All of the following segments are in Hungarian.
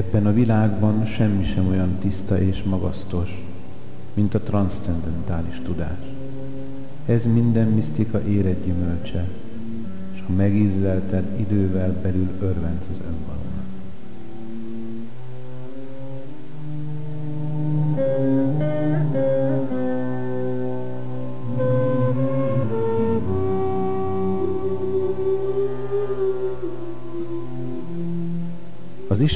Ebben a világban semmi sem olyan tiszta és magasztos, mint a transzcendentális tudás. Ez minden misztika éred gyümölcse, és ha megízlelted, idővel belül örvenc az önvalónak.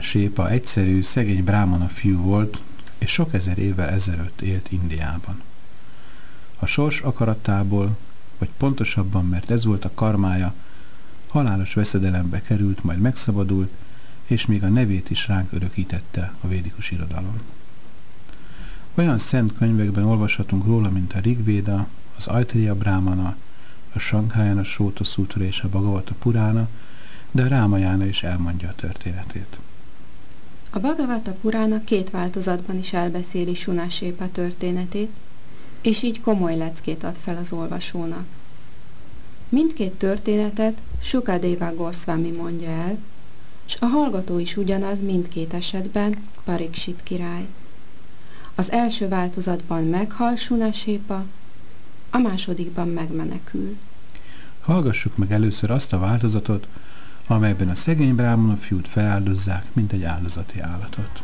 Sépa egyszerű, szegény brámana fiú volt, és sok ezer évvel ezelőtt élt Indiában. A sors akaratából, vagy pontosabban, mert ez volt a karmája, halálos veszedelembe került, majd megszabadult, és még a nevét is ránk örökítette a védikus irodalom. Olyan szent könyvekben olvashatunk róla, mint a Rigvéda, az Ajtriya Brahmana, a Sankhájana Sóta Sutra és a Bhagavata Purána, de Rámajána is elmondja a történetét. A Bhagavata Purána két változatban is elbeszéli Sunasépa történetét, és így komoly leckét ad fel az olvasónak. Mindkét történetet Sukadeva Goswami mondja el, és a hallgató is ugyanaz mindkét esetben Pariksit király. Az első változatban meghal Sunasépa, a másodikban megmenekül. Hallgassuk meg először azt a változatot, amelyben a szegény brámona fiút feláldozzák, mint egy áldozati állatot.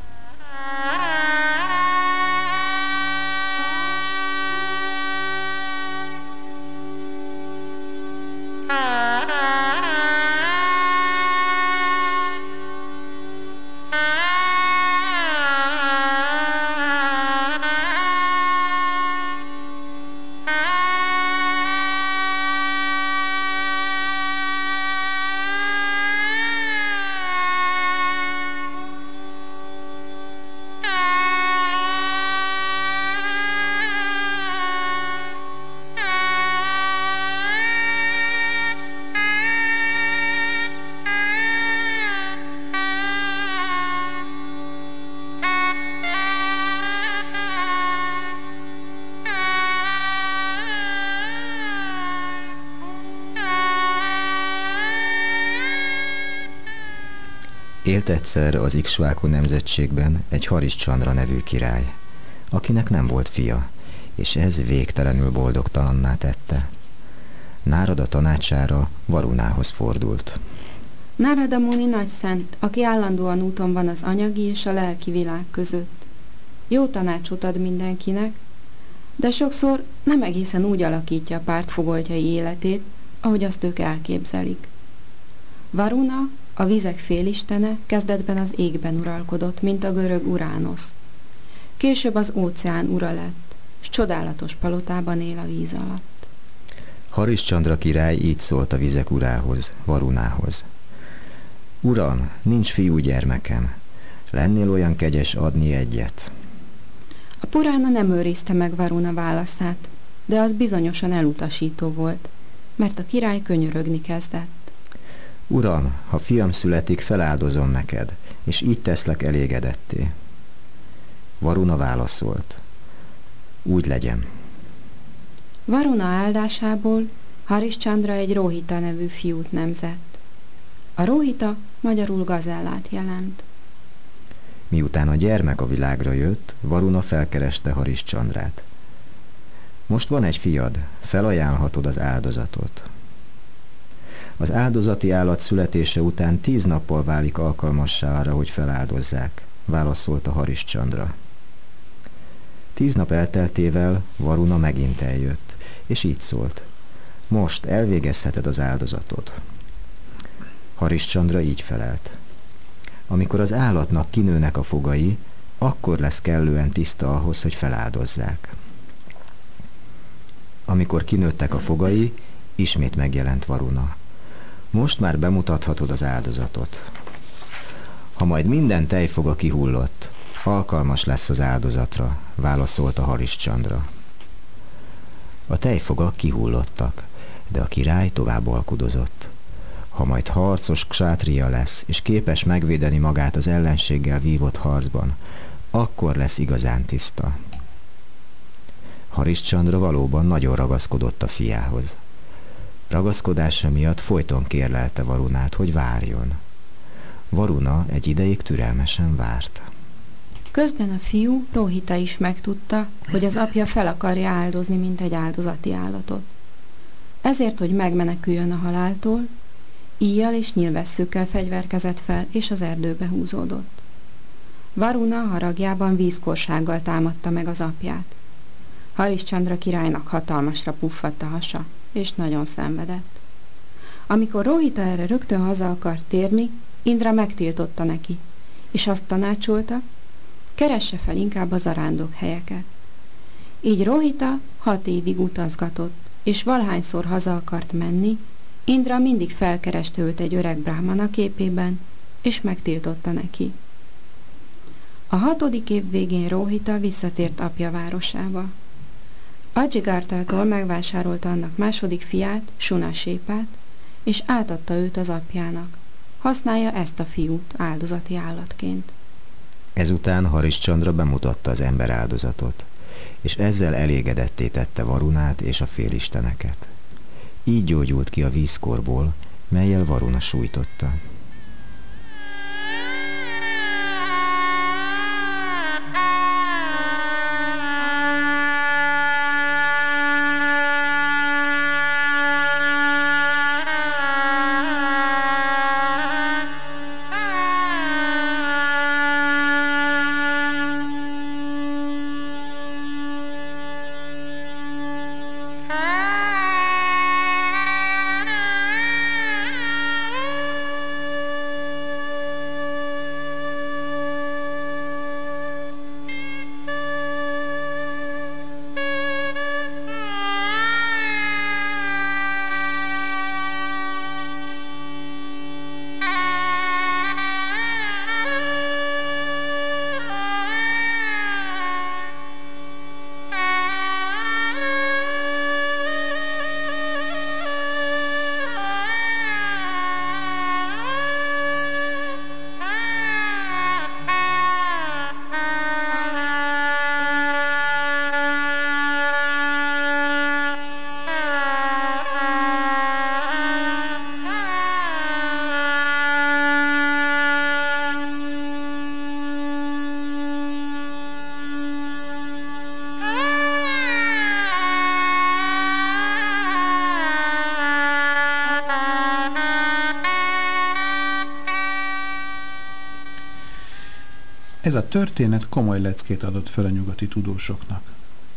Élt egyszer az Iksváku nemzetségben egy Haris Csandra nevű király, akinek nem volt fia, és ez végtelenül boldogtalanná tette. Nárada tanácsára Varunához fordult. Nárada Muni nagy szent, aki állandóan úton van az anyagi és a lelki világ között. Jó tanácsot ad mindenkinek, de sokszor nem egészen úgy alakítja a pártfogoltjai életét, ahogy azt ők elképzelik. Varuna a vizek félistene kezdetben az égben uralkodott, mint a görög Uránosz. Később az óceán ura lett, s csodálatos palotában él a víz alatt. Haris Chandra király így szólt a vizek urához, Varunához. Uram, nincs fiú gyermekem, lennél olyan kegyes adni egyet. A Purána nem őrizte meg Varuna válaszát, de az bizonyosan elutasító volt, mert a király könyörögni kezdett. Uram, ha fiam születik, feláldozom neked, és így teszlek elégedetté. Varuna válaszolt. Úgy legyen. Varuna áldásából Chandra egy Rohita nevű fiút nemzett. A Rohita magyarul gazellát jelent. Miután a gyermek a világra jött, Varuna felkereste Chandrát. Most van egy fiad, felajánlhatod az áldozatot. Az áldozati állat születése után tíz nappal válik alkalmassá arra, hogy feláldozzák, válaszolta Haris Csandra. Tíz nap elteltével Varuna megint eljött, és így szólt. Most elvégezheted az áldozatod. Haris Csandra így felelt. Amikor az állatnak kinőnek a fogai, akkor lesz kellően tiszta ahhoz, hogy feláldozzák. Amikor kinőttek a fogai, ismét megjelent Varuna. Most már bemutathatod az áldozatot. Ha majd minden tejfoga kihullott, alkalmas lesz az áldozatra, válaszolta Haris Csandra. A tejfogak kihullottak, de a király tovább alkudozott. Ha majd harcos ksátria lesz, és képes megvédeni magát az ellenséggel vívott harcban, akkor lesz igazán tiszta. Haris Csandra valóban nagyon ragaszkodott a fiához. Ragaszkodása miatt folyton kérlelte Varunát, hogy várjon. Varuna egy ideig türelmesen várt. Közben a fiú, Rohita is megtudta, hogy az apja fel akarja áldozni, mint egy áldozati állatot. Ezért, hogy megmeneküljön a haláltól, íjjal és nyilvesszőkkel fegyverkezett fel, és az erdőbe húzódott. Varuna haragjában vízkorsággal támadta meg az apját. Chandra királynak hatalmasra puffadt a hasa, és nagyon szenvedett. Amikor Rohita erre rögtön haza akart térni, Indra megtiltotta neki, és azt tanácsolta, keresse fel inkább a zarándok helyeket. Így Rohita hat évig utazgatott, és valhányszor haza akart menni, Indra mindig felkereste őt egy öreg brahmana képében, és megtiltotta neki. A hatodik év végén Rohita visszatért apja városába. Adzsigártától megvásárolta annak második fiát, Sunasépát, és átadta őt az apjának. Használja ezt a fiút áldozati állatként. Ezután Haris Chandra bemutatta az ember áldozatot, és ezzel elégedetté tette Varunát és a félisteneket. Így gyógyult ki a vízkorból, melyel Varuna sújtotta. Ez a történet komoly leckét adott fel a nyugati tudósoknak.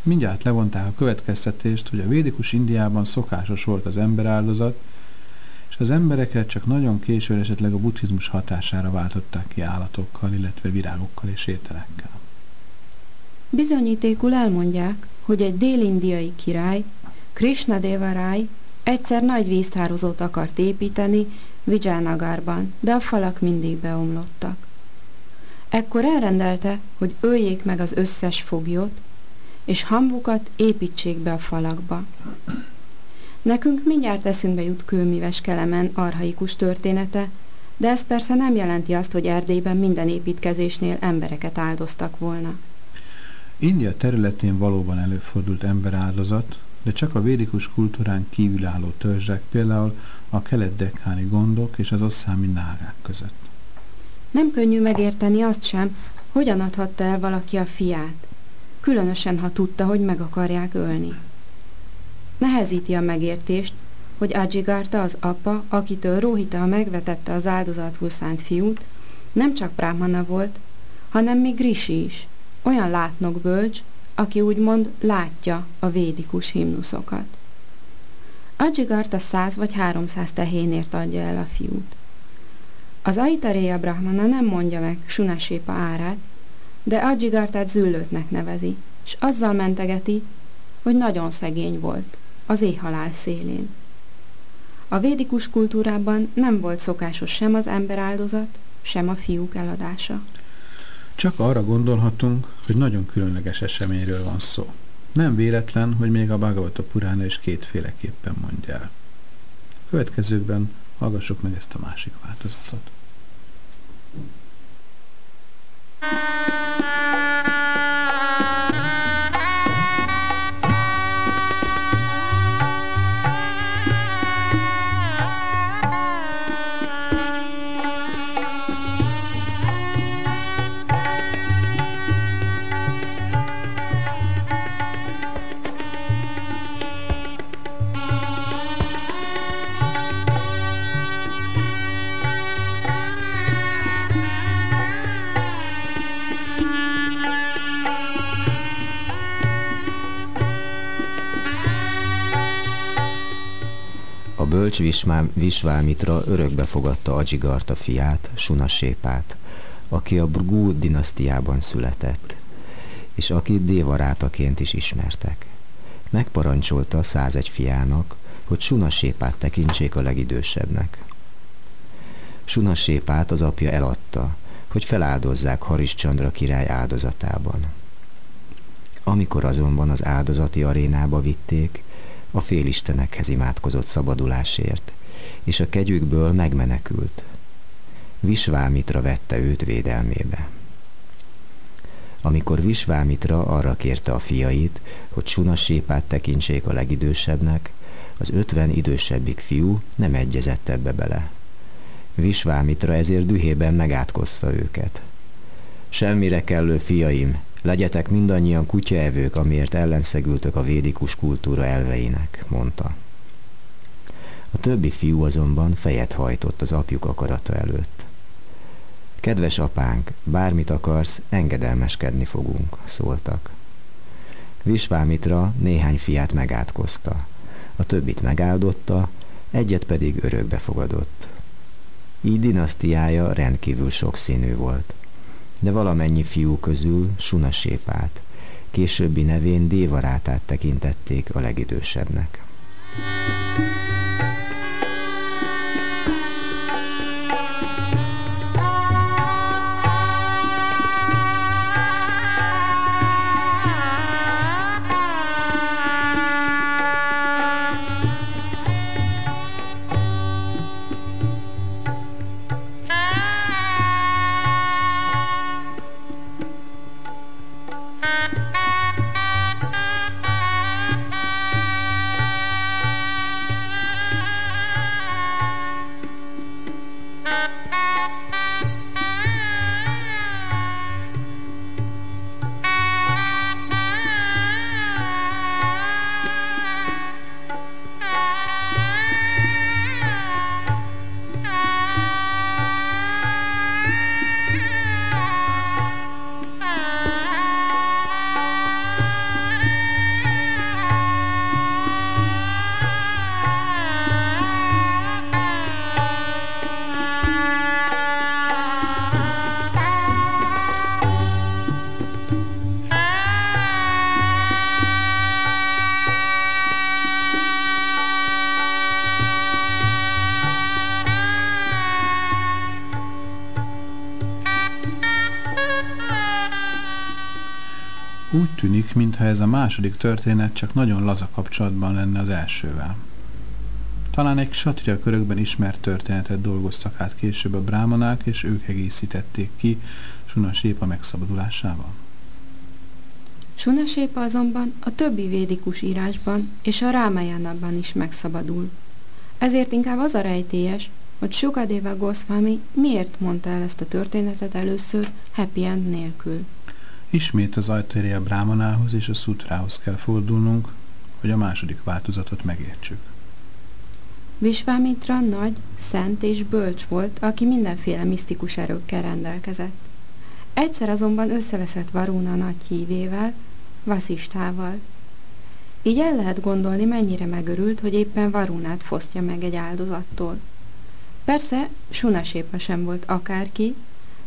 Mindjárt levonták a következtetést, hogy a védikus Indiában szokásos volt az emberáldozat, és az embereket csak nagyon későn esetleg a buddhizmus hatására váltották ki állatokkal, illetve virágokkal és ételekkel. Bizonyítékul elmondják, hogy egy dél-indiai király, Krishna Devarai egyszer nagy víztározót akart építeni Vijayanagarban, de a falak mindig beomlottak. Ekkor elrendelte, hogy öljék meg az összes foglyot, és hamvukat építsék be a falakba. Nekünk mindjárt eszünkbe jut kőmíves kelemen arhaikus története, de ez persze nem jelenti azt, hogy Erdélyben minden építkezésnél embereket áldoztak volna. India területén valóban előfordult emberáldozat, de csak a védikus kultúrán kívülálló törzsek, például a kelet-dekkáni gondok és az osszámi nágák között. Nem könnyű megérteni azt sem, hogyan adhatta el valaki a fiát, különösen, ha tudta, hogy meg akarják ölni. Nehezíti a megértést, hogy Ajigarta az apa, akitől Rohita megvetette az áldozatul szánt fiút, nem csak Brahmana volt, hanem még Rishi is, olyan látnok bölcs, aki úgymond látja a védikus himnuszokat. Ajigarta száz vagy háromszáz tehénért adja el a fiút. Az Aitareya Brahmana nem mondja meg Sunasépa árát, de Ajigartát züllőtnek nevezi, és azzal mentegeti, hogy nagyon szegény volt, az éhhalál szélén. A védikus kultúrában nem volt szokásos sem az ember áldozat, sem a fiúk eladása. Csak arra gondolhatunk, hogy nagyon különleges eseményről van szó. Nem véletlen, hogy még a Bhagavata Purána is kétféleképpen mondja el. Következőkben hallgassuk meg ezt a másik változatot. Thank you. Bölcs Visvámitra örökbe fogadta Ajigarta fiát, Sunasépát, aki a Brgú dinasztiában született, és akit Dévarátaként is ismertek. Megparancsolta a százegy fiának, hogy Sunasépát tekintsék a legidősebbnek. Sunasépát az apja eladta, hogy feláldozzák Hariscsandra király áldozatában. Amikor azonban az áldozati arénába vitték, a félistenekhez imádkozott szabadulásért, és a kegyükből megmenekült. Visvámitra vette őt védelmébe. Amikor Visvámitra arra kérte a fiait, hogy Sunasépát tekintsék a legidősebbnek, az ötven idősebbik fiú nem egyezett ebbe bele. Visvámitra ezért dühében megátkozta őket. Semmire kellő fiaim, Legyetek mindannyian kutyaevők, amiért ellenszegültök a védikus kultúra elveinek, mondta. A többi fiú azonban fejet hajtott az apjuk akarata előtt. Kedves apánk, bármit akarsz, engedelmeskedni fogunk, szóltak. Visvámitra néhány fiát megátkozta, a többit megáldotta, egyet pedig örökbe fogadott. Így dinasztiája rendkívül sokszínű volt de valamennyi fiú közül Sunasépát, későbbi nevén Dévarátát tekintették a legidősebbnek. tűnik, mintha ez a második történet csak nagyon laza kapcsolatban lenne az elsővel. Talán egy satria körökben ismert történetet dolgoztak át később a brámanák, és ők egészítették ki Sunasépa megszabadulásával. Sunasépa azonban a többi védikus írásban és a Rámájánabban is megszabadul. Ezért inkább az a rejtélyes, hogy Sukadeva Goswami miért mondta el ezt a történetet először happy end nélkül. Ismét az Ajtéria Brámanához és a Szutrához kell fordulnunk, hogy a második változatot megértsük. Visvámitra nagy, szent és bölcs volt, aki mindenféle misztikus erőkkel rendelkezett. Egyszer azonban összeveszett Varuna nagy hívével, Vasistával. Így el lehet gondolni, mennyire megörült, hogy éppen Varunát fosztja meg egy áldozattól. Persze, Sunasépa sem volt akárki,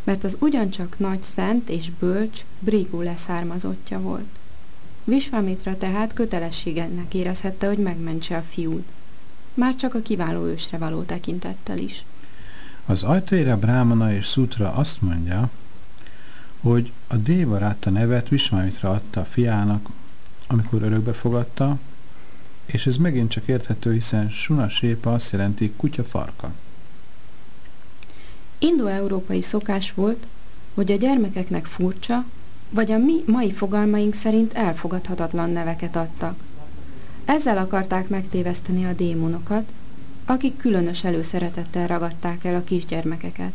mert az ugyancsak nagy szent és bölcs Brigú leszármazottja volt. Visvamitra tehát kötelességennek érezhette, hogy megmentse a fiút. Már csak a kiváló ősre való tekintettel is. Az Ajtaira Brámana és Sutra azt mondja, hogy a Dévarátta nevet Visvamitra adta a fiának, amikor örökbe fogadta, és ez megint csak érthető, hiszen Suna sépa azt jelenti kutya farka. Indo-európai szokás volt, hogy a gyermekeknek furcsa, vagy a mi mai fogalmaink szerint elfogadhatatlan neveket adtak. Ezzel akarták megtéveszteni a démonokat, akik különös előszeretettel ragadták el a kisgyermekeket.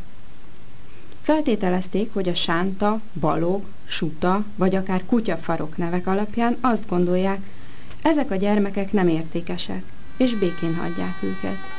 Feltételezték, hogy a sánta, balog, suta vagy akár kutyafarok nevek alapján azt gondolják, ezek a gyermekek nem értékesek, és békén hagyják őket.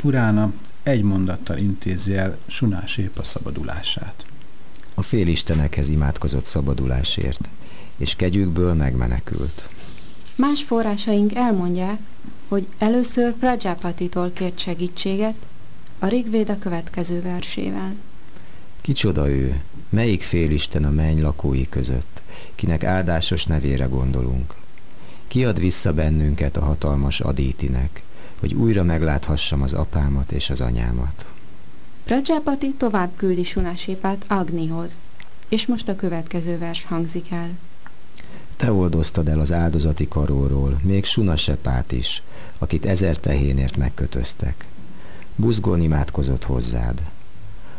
Purána egy mondattal intézi el Sunásépa szabadulását. A félistenekhez imádkozott szabadulásért, és kegyükből megmenekült. Más forrásaink elmondják, hogy először Prajapatitól kért segítséget, a Rigvéda következő versével. Kicsoda ő, melyik félisten a menny lakói között, kinek áldásos nevére gondolunk? Kiad vissza bennünket a hatalmas Adítinek, hogy újra megláthassam az apámat és az anyámat. Prajapati tovább küldi Sunásépát Agnihoz, és most a következő vers hangzik el. Te oldoztad el az áldozati karóról, még Sunasepát is, akit ezer tehénért megkötöztek. Buzgón imádkozott hozzád.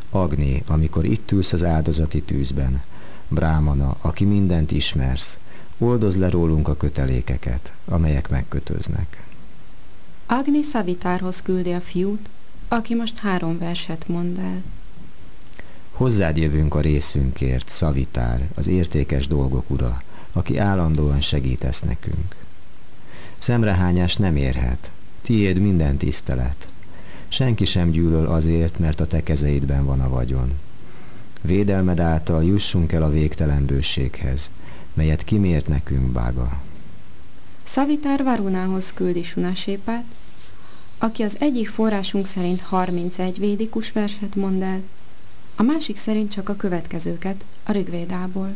Agni, amikor itt ülsz az áldozati tűzben, Brámana, aki mindent ismersz, oldoz le rólunk a kötelékeket, amelyek megkötöznek. Agni Szavitárhoz küldi a fiút, aki most három verset mond el. Hozzád jövünk a részünkért, Szavitár, az értékes dolgok ura, aki állandóan segítesz nekünk. Szemrehányás nem érhet, tiéd minden tisztelet. Senki sem gyűlöl azért, mert a te kezeidben van a vagyon. Védelmed által jussunk el a végtelen bőséghez, melyet kimért nekünk Bága. Szavitár Varunához küldi Sunasépát, aki az egyik forrásunk szerint 31 védikus verset mond el, a másik szerint csak a következőket, a Rigvédából.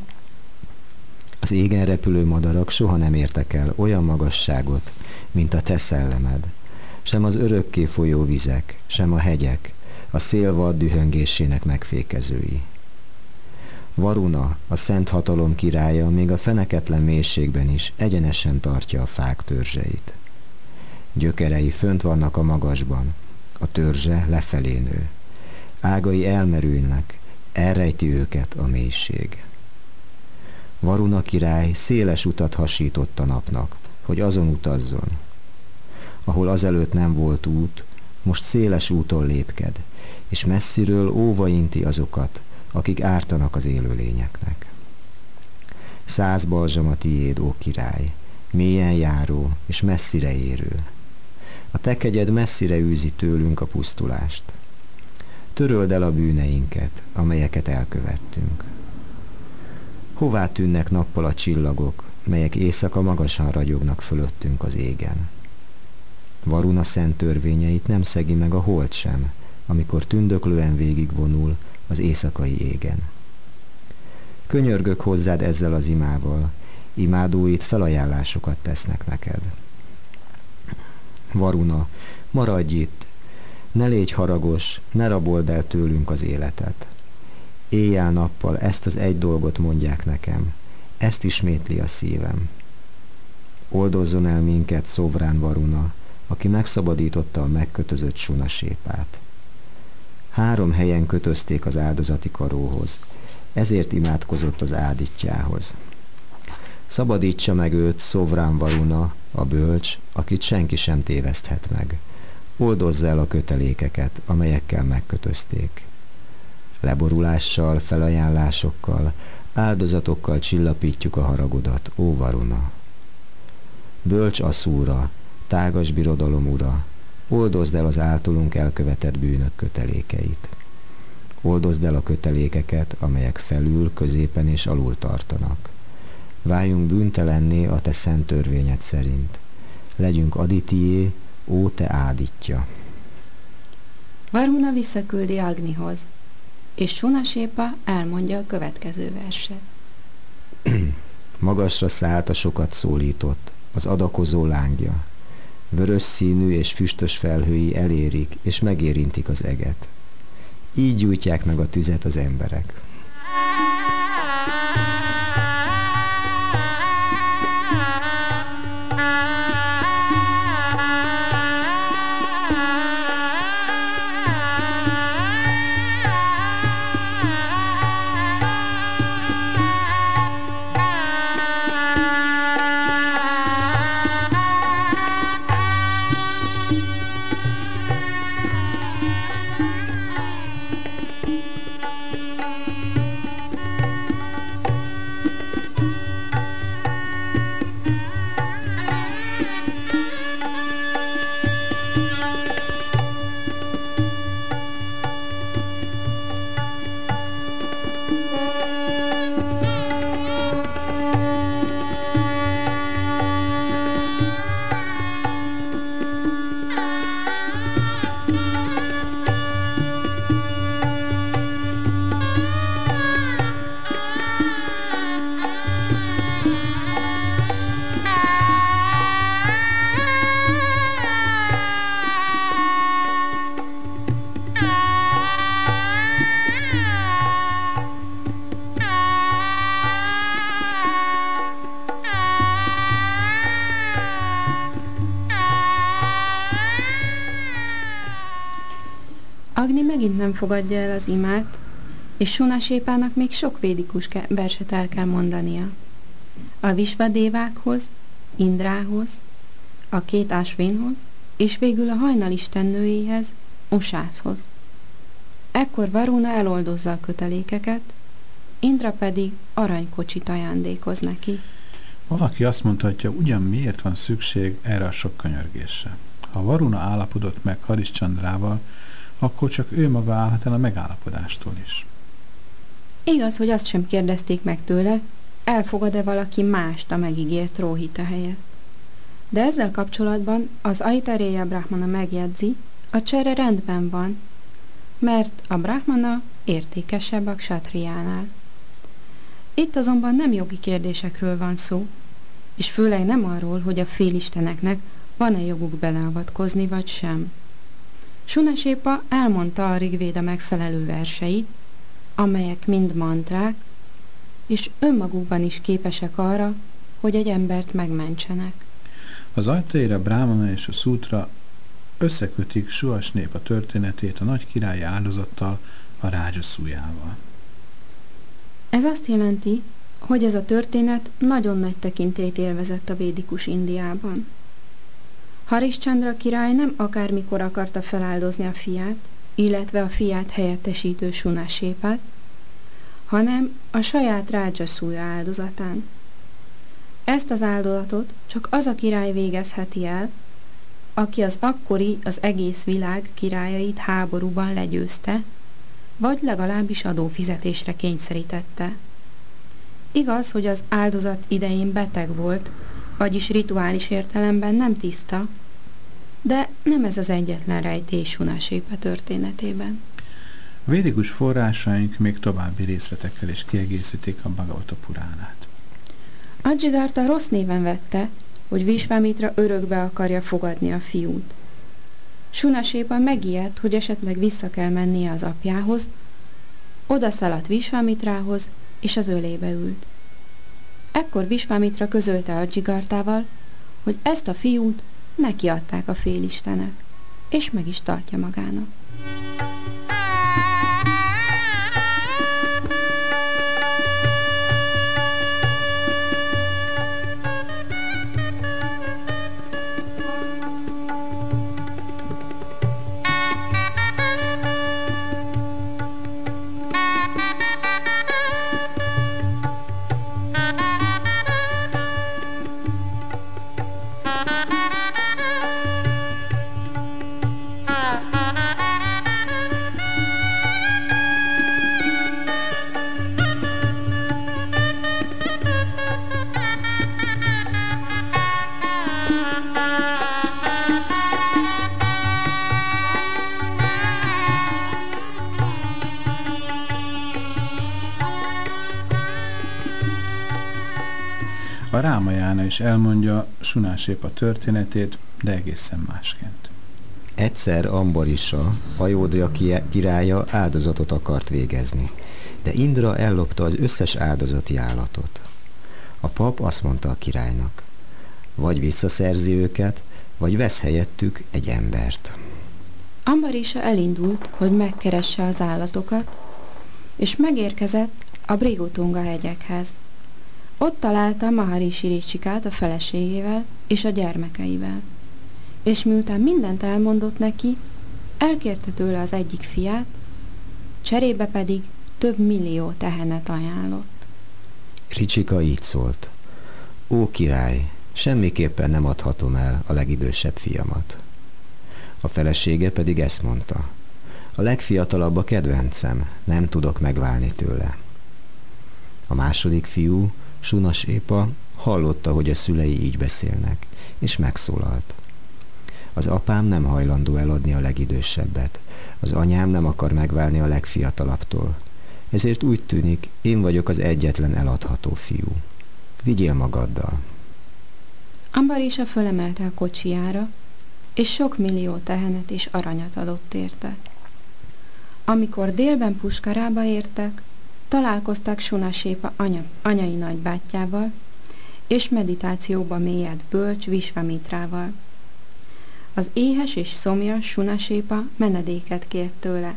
Az égen repülő madarak soha nem értek el olyan magasságot, mint a te szellemed. Sem az örökké folyó vizek, sem a hegyek, a szél vad dühöngésének megfékezői. Varuna, a szent hatalom királya még a feneketlen mélységben is egyenesen tartja a fák törzseit. Gyökerei fönt vannak a magasban, a törzse lefelé nő. Ágai elmerülnek, elrejti őket a mélység. Varuna király széles utat hasított a napnak, hogy azon utazzon. ahol azelőtt nem volt út, most széles úton lépked, és messziről óva inti azokat, akik ártanak az élőlényeknek. Száz balzsam a tiéd, ó király, mélyen járó és messzire érő. A te kegyed messzire űzi tőlünk a pusztulást. Töröld el a bűneinket, amelyeket elkövettünk. Hová tűnnek nappal a csillagok, melyek éjszaka magasan ragyognak fölöttünk az égen? Varuna szent törvényeit nem szegi meg a hold sem, amikor tündöklően végigvonul az éjszakai égen. Könyörgök hozzád ezzel az imával, imádóit felajánlásokat tesznek neked. Varuna, maradj itt, ne légy haragos, ne rabold el tőlünk az életet. Éjjel-nappal ezt az egy dolgot mondják nekem, ezt ismétli a szívem. Oldozzon el minket, szovrán Varuna, aki megszabadította a megkötözött sunasépát. Három helyen kötözték az áldozati karóhoz, ezért imádkozott az áditjához. Szabadítsa meg őt, szovrán Varuna, a bölcs, akit senki sem téveszthet meg. Oldozza el a kötelékeket, amelyekkel megkötözték. Leborulással, felajánlásokkal, áldozatokkal csillapítjuk a haragodat, ó Varuna. Bölcs szúra, tágas birodalom ura, oldozd el az általunk elkövetett bűnök kötelékeit. Oldozd el a kötelékeket, amelyek felül, középen és alul tartanak. Váljunk bűntelenné a te szent törvényed szerint. Legyünk aditié, ó te ádítja. Varuna visszaküldi Agnihoz, és Sunasépa elmondja a következő verset. Magasra szállt a sokat szólított, az adakozó lángja. Vörös színű és füstös felhői elérik és megérintik az eget. Így gyújtják meg a tüzet az emberek. Fogadja el az imát, és Sunasépának még sok védikus verset el kell mondania. A Visvadévákhoz, Indrához, a két ásvénhoz, és végül a hajnal istennőjéhez, Usászhoz. Ekkor Varuna eloldozza a kötelékeket, Indra pedig aranykocsit ajándékoz neki. Valaki azt mondhatja, ugyan miért van szükség erre a sok könyörgésre. Ha Varuna állapodott meg Harischandrával, akkor csak ő maga állhat el a megállapodástól is. Igaz, hogy azt sem kérdezték meg tőle, elfogad-e valaki mást a megígért róhita helyett. De ezzel kapcsolatban az Aitaréja Brahmana megjegyzi, a csere rendben van, mert a Brahmana értékesebb a ksatriánál. Itt azonban nem jogi kérdésekről van szó, és főleg nem arról, hogy a félisteneknek van-e joguk beleavatkozni vagy sem. Sunasépa elmondta a Rigvéda megfelelő verseit, amelyek mind mantrák, és önmagukban is képesek arra, hogy egy embert megmentsenek. Az ajtaira Brahmana és a Sutra összekötik Suas nép a történetét a nagy királyi áldozattal, a Rájaszújával. Ez azt jelenti, hogy ez a történet nagyon nagy tekintét élvezett a védikus Indiában. Chandra király nem akármikor akarta feláldozni a fiát, illetve a fiát helyettesítő sunásépát, hanem a saját rádzsaszúja áldozatán. Ezt az áldozatot csak az a király végezheti el, aki az akkori az egész világ királyait háborúban legyőzte, vagy legalábbis adófizetésre kényszerítette. Igaz, hogy az áldozat idején beteg volt, vagyis rituális értelemben nem tiszta, de nem ez az egyetlen rejtés Hunasépe történetében. A védikus forrásaink még további részletekkel is kiegészítik a Bhagavata Puránát. Adzsigárta rossz néven vette, hogy Visvámitra örökbe akarja fogadni a fiút. Sunasépa megijedt, hogy esetleg vissza kell mennie az apjához, oda szaladt Visvámitrához, és az ölébe ült. Ekkor Visvámitra közölte a Dzsigartával, hogy ezt a fiút neki adták a félistenek, és meg is tartja magának. A Rámajána is elmondja Sunásépa történetét, de egészen másként. Egyszer Ambarisa, Ajódja királya áldozatot akart végezni, de Indra ellopta az összes áldozati állatot. A pap azt mondta a királynak, vagy visszaszerzi őket, vagy vesz helyettük egy embert. Ambarisa elindult, hogy megkeresse az állatokat, és megérkezett a Brigotunga hegyekhez. Ott találta Maharishi Ricsikát a feleségével és a gyermekeivel. És miután mindent elmondott neki, elkérte tőle az egyik fiát, cserébe pedig több millió tehenet ajánlott. Ricsika így szólt. Ó király, semmiképpen nem adhatom el a legidősebb fiamat. A felesége pedig ezt mondta. A legfiatalabb a kedvencem, nem tudok megválni tőle. A második fiú Sunas épa hallotta, hogy a szülei így beszélnek, és megszólalt. Az apám nem hajlandó eladni a legidősebbet, az anyám nem akar megválni a legfiatalabbtól. Ezért úgy tűnik, én vagyok az egyetlen eladható fiú. Vigyél magaddal. Ambarisa fölemelte a kocsijára, és sok millió tehenet és aranyat adott érte. Amikor délben Puskarába értek, Találkoztak Sunasépa anya, anyai nagybátyjával, és meditációba mélyed bölcs Visvamitrával. Az éhes és szomjas Sunasépa menedéket kért tőle.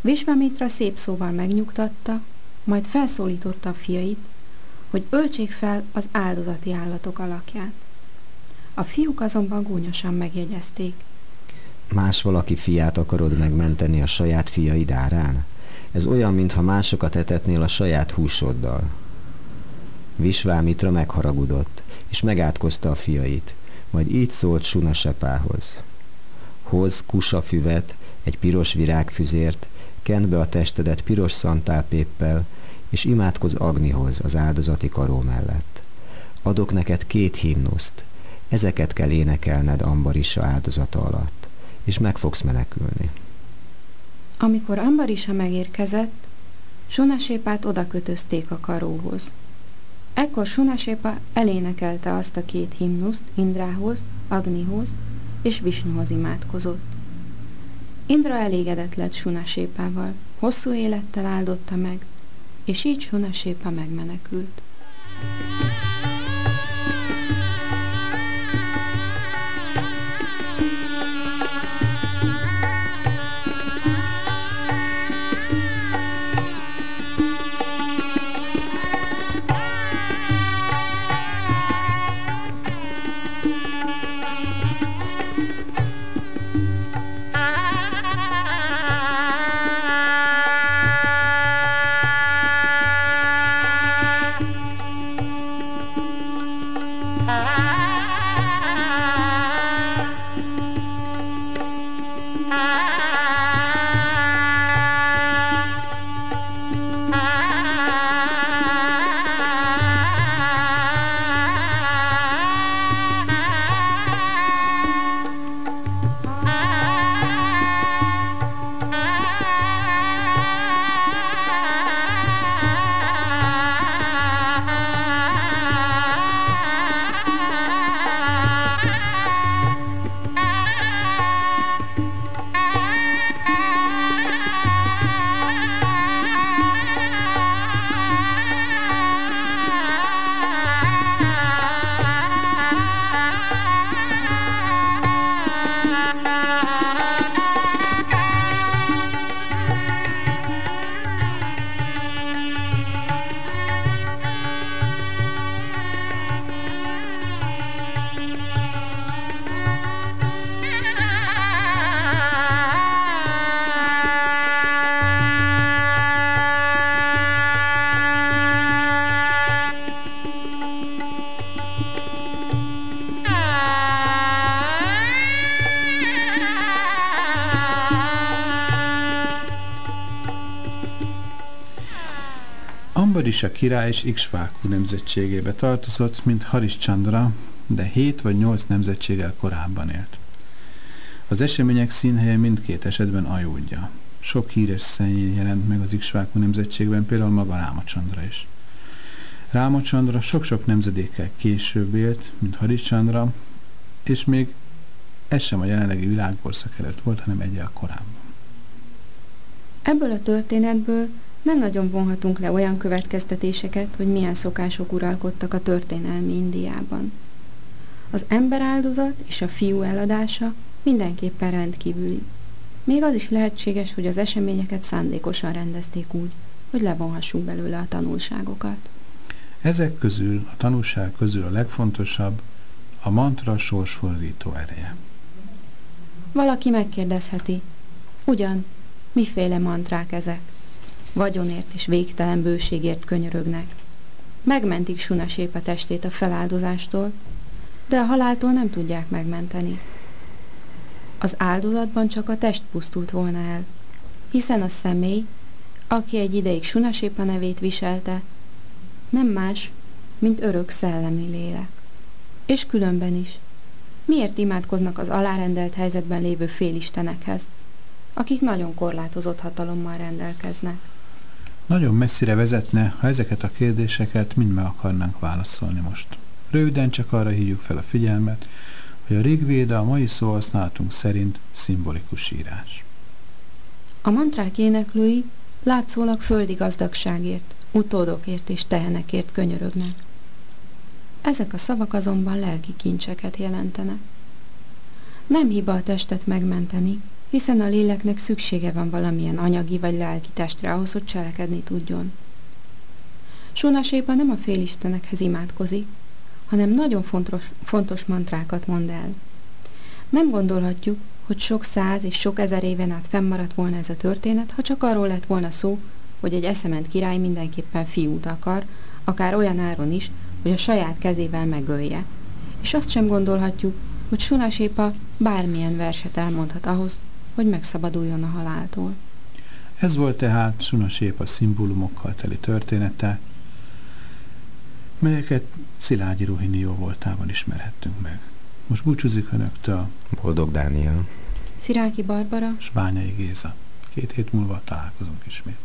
Visvamitra szép szóval megnyugtatta, majd felszólította a fiait, hogy öltsék fel az áldozati állatok alakját. A fiúk azonban gúnyosan megjegyezték. Más valaki fiát akarod megmenteni a saját fiaid árán? Ez olyan, mintha másokat etetnél a saját húsoddal. Visvámitra megharagudott, és megátkozta a fiait, majd így szólt Sunasepához. Hoz kusafüvet, egy piros virágfüzért, kend be a testedet piros szantálpéppel, és imádkoz Agnihoz az áldozati karó mellett. Adok neked két himnuszt, ezeket kell énekelned Ambarisa áldozata alatt, és meg fogsz menekülni. Amikor Ambarisa megérkezett, Sunasépát oda kötözték a karóhoz. Ekkor Sunasépa elénekelte azt a két himnuszt Indrához, Agnihoz és Visnuhoz imádkozott. Indra elégedett lett Sunasépával, hosszú élettel áldotta meg, és így Sunasépa megmenekült. A király és Iksvákú nemzetségébe tartozott, mint Chandra, de hét vagy nyolc nemzetséggel korábban élt. Az események színhelye mindkét esetben Ajúdja. Sok híres szennyé jelent meg az Iksvákú nemzetségben, például maga Rámacsandra is. Rámacsandra sok-sok nemzedékkel később élt, mint Chandra, és még ez sem a jelenlegi világkorszak előtt volt, hanem egyel korábban. Ebből a történetből nem nagyon vonhatunk le olyan következtetéseket, hogy milyen szokások uralkodtak a történelmi Indiában. Az emberáldozat és a fiú eladása mindenképpen rendkívüli. Még az is lehetséges, hogy az eseményeket szándékosan rendezték úgy, hogy levonhassunk belőle a tanulságokat. Ezek közül, a tanulság közül a legfontosabb a mantra sorsfordító ereje. Valaki megkérdezheti, ugyan, miféle mantrák ezek? Vagyonért és végtelen bőségért könyörögnek. Megmentik Sunasép a testét a feláldozástól, de a haláltól nem tudják megmenteni. Az áldozatban csak a test pusztult volna el, hiszen a személy, aki egy ideig Sunasépa nevét viselte, nem más, mint örök szellemi lélek. És különben is. Miért imádkoznak az alárendelt helyzetben lévő félistenekhez, akik nagyon korlátozott hatalommal rendelkeznek? Nagyon messzire vezetne, ha ezeket a kérdéseket mind meg akarnánk válaszolni most. Röviden csak arra hívjuk fel a figyelmet, hogy a Rigvéda a mai szóhasználatunk szerint szimbolikus írás. A mantrák éneklői látszólag földi gazdagságért, utódokért és tehenekért könyörögnek. Ezek a szavak azonban lelki kincseket jelentenek. Nem hiba a testet megmenteni, hiszen a léleknek szüksége van valamilyen anyagi vagy lelki testre ahhoz, hogy cselekedni tudjon. Sunasépa nem a félistenekhez imádkozik, hanem nagyon fontos, fontos mantrákat mond el. Nem gondolhatjuk, hogy sok száz és sok ezer éven át fennmaradt volna ez a történet, ha csak arról lett volna szó, hogy egy eszement király mindenképpen fiút akar, akár olyan áron is, hogy a saját kezével megölje. És azt sem gondolhatjuk, hogy Sunasépa bármilyen verset elmondhat ahhoz, hogy megszabaduljon a haláltól. Ez volt tehát Sunasépa szimbólumokkal teli története, melyeket Szilágyi Ruhini jó voltában ismerhettünk meg. Most búcsúzik Önöktől Boldog Dániel, Sziráki Barbara és Bányai Géza. Két hét múlva találkozunk ismét.